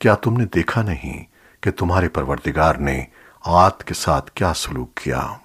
क्या तुमने देखा नहीं कि तुम्हारे परवरदिगार ने आद के साथ क्या सलूक किया?